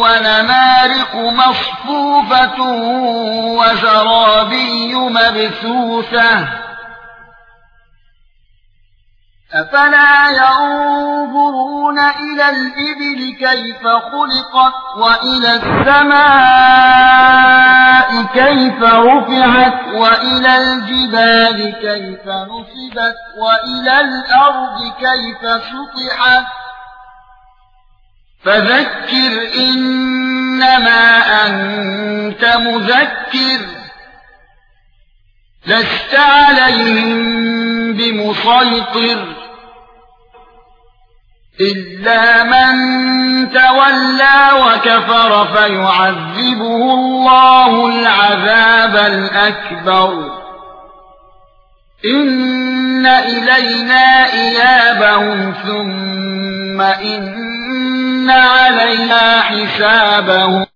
ونمارق مصفوفة وزرابي مبثوثة أفلا ينظرون إلى الإبل كيف خلقت وإلى السماء كيف رفعت وإلى الجبال كيف نصبت وإلى الأرض كيف سطحت فذكر إنما أنت مذكر. لست عليهم بمسيطر. إلا من تولى وكفر فيعذبه الله العذاب الأكبر. إن إلينا إيابهم ثم إن علينا حسابهم